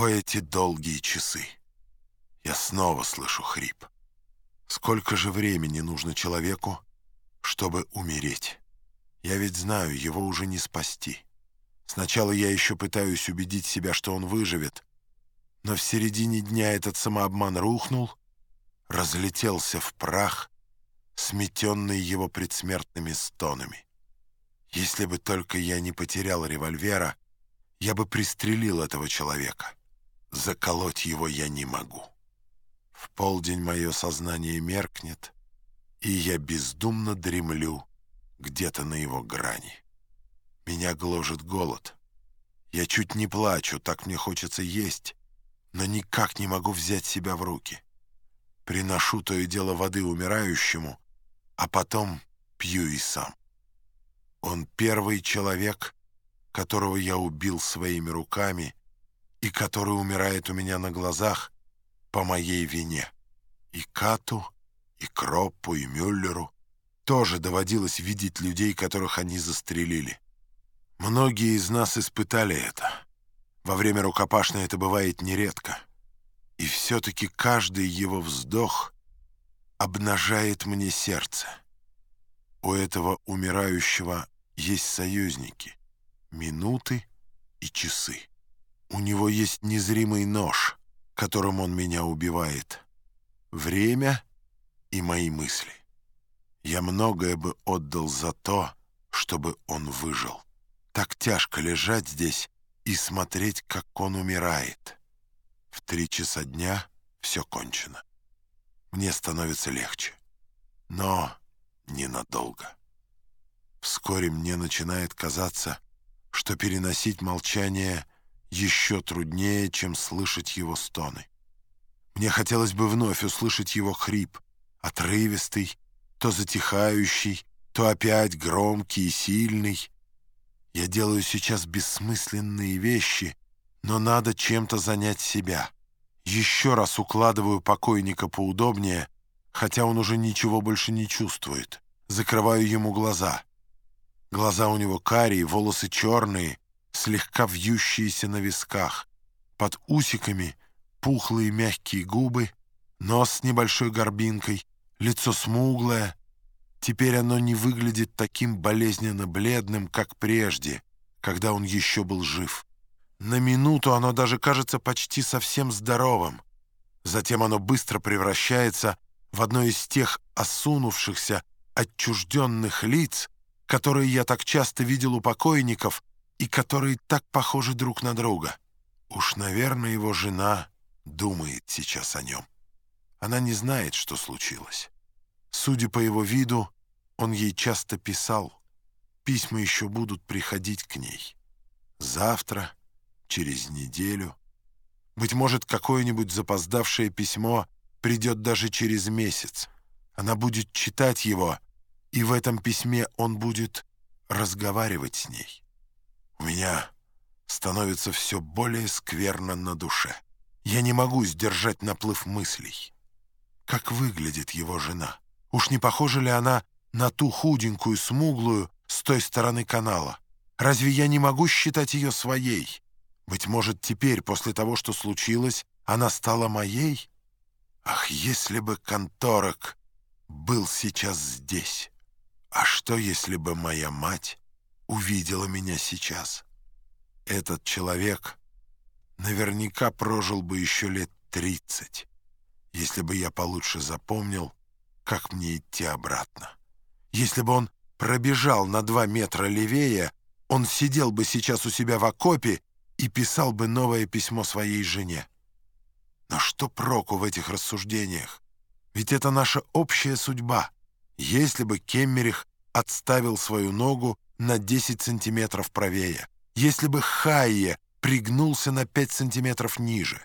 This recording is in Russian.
О, эти долгие часы! Я снова слышу хрип. Сколько же времени нужно человеку, чтобы умереть? Я ведь знаю, его уже не спасти. Сначала я еще пытаюсь убедить себя, что он выживет, но в середине дня этот самообман рухнул, разлетелся в прах, сметенный его предсмертными стонами. Если бы только я не потерял револьвера, я бы пристрелил этого человека. Заколоть его я не могу. В полдень мое сознание меркнет, и я бездумно дремлю где-то на его грани. Меня гложет голод. Я чуть не плачу, так мне хочется есть, но никак не могу взять себя в руки. Приношу то и дело воды умирающему, а потом пью и сам. Он первый человек, которого я убил своими руками и который умирает у меня на глазах по моей вине. И Кату, и Кроппу, и Мюллеру тоже доводилось видеть людей, которых они застрелили. Многие из нас испытали это. Во время рукопашной это бывает нередко. И все-таки каждый его вздох обнажает мне сердце. У этого умирающего есть союзники, минуты и часы. У него есть незримый нож, которым он меня убивает. Время и мои мысли. Я многое бы отдал за то, чтобы он выжил. Так тяжко лежать здесь и смотреть, как он умирает. В три часа дня все кончено. Мне становится легче. Но ненадолго. Вскоре мне начинает казаться, что переносить молчание еще труднее, чем слышать его стоны. Мне хотелось бы вновь услышать его хрип, отрывистый, то затихающий, то опять громкий и сильный. Я делаю сейчас бессмысленные вещи, но надо чем-то занять себя. Еще раз укладываю покойника поудобнее, хотя он уже ничего больше не чувствует. Закрываю ему глаза — Глаза у него карие, волосы черные, слегка вьющиеся на висках. Под усиками пухлые мягкие губы, нос с небольшой горбинкой, лицо смуглое. Теперь оно не выглядит таким болезненно бледным, как прежде, когда он еще был жив. На минуту оно даже кажется почти совсем здоровым. Затем оно быстро превращается в одно из тех осунувшихся, отчужденных лиц, которые я так часто видел у покойников и которые так похожи друг на друга. Уж, наверное, его жена думает сейчас о нем. Она не знает, что случилось. Судя по его виду, он ей часто писал. Письма еще будут приходить к ней. Завтра, через неделю. Быть может, какое-нибудь запоздавшее письмо придет даже через месяц. Она будет читать его — и в этом письме он будет разговаривать с ней. У меня становится все более скверно на душе. Я не могу сдержать наплыв мыслей. Как выглядит его жена? Уж не похожа ли она на ту худенькую, смуглую с той стороны канала? Разве я не могу считать ее своей? Быть может, теперь, после того, что случилось, она стала моей? Ах, если бы конторок был сейчас здесь! А что, если бы моя мать увидела меня сейчас? Этот человек наверняка прожил бы еще лет тридцать, если бы я получше запомнил, как мне идти обратно. Если бы он пробежал на два метра левее, он сидел бы сейчас у себя в окопе и писал бы новое письмо своей жене. Но что проку в этих рассуждениях? Ведь это наша общая судьба. Если бы Кеммерих отставил свою ногу на 10 сантиметров правее, если бы Хайе пригнулся на 5 сантиметров ниже,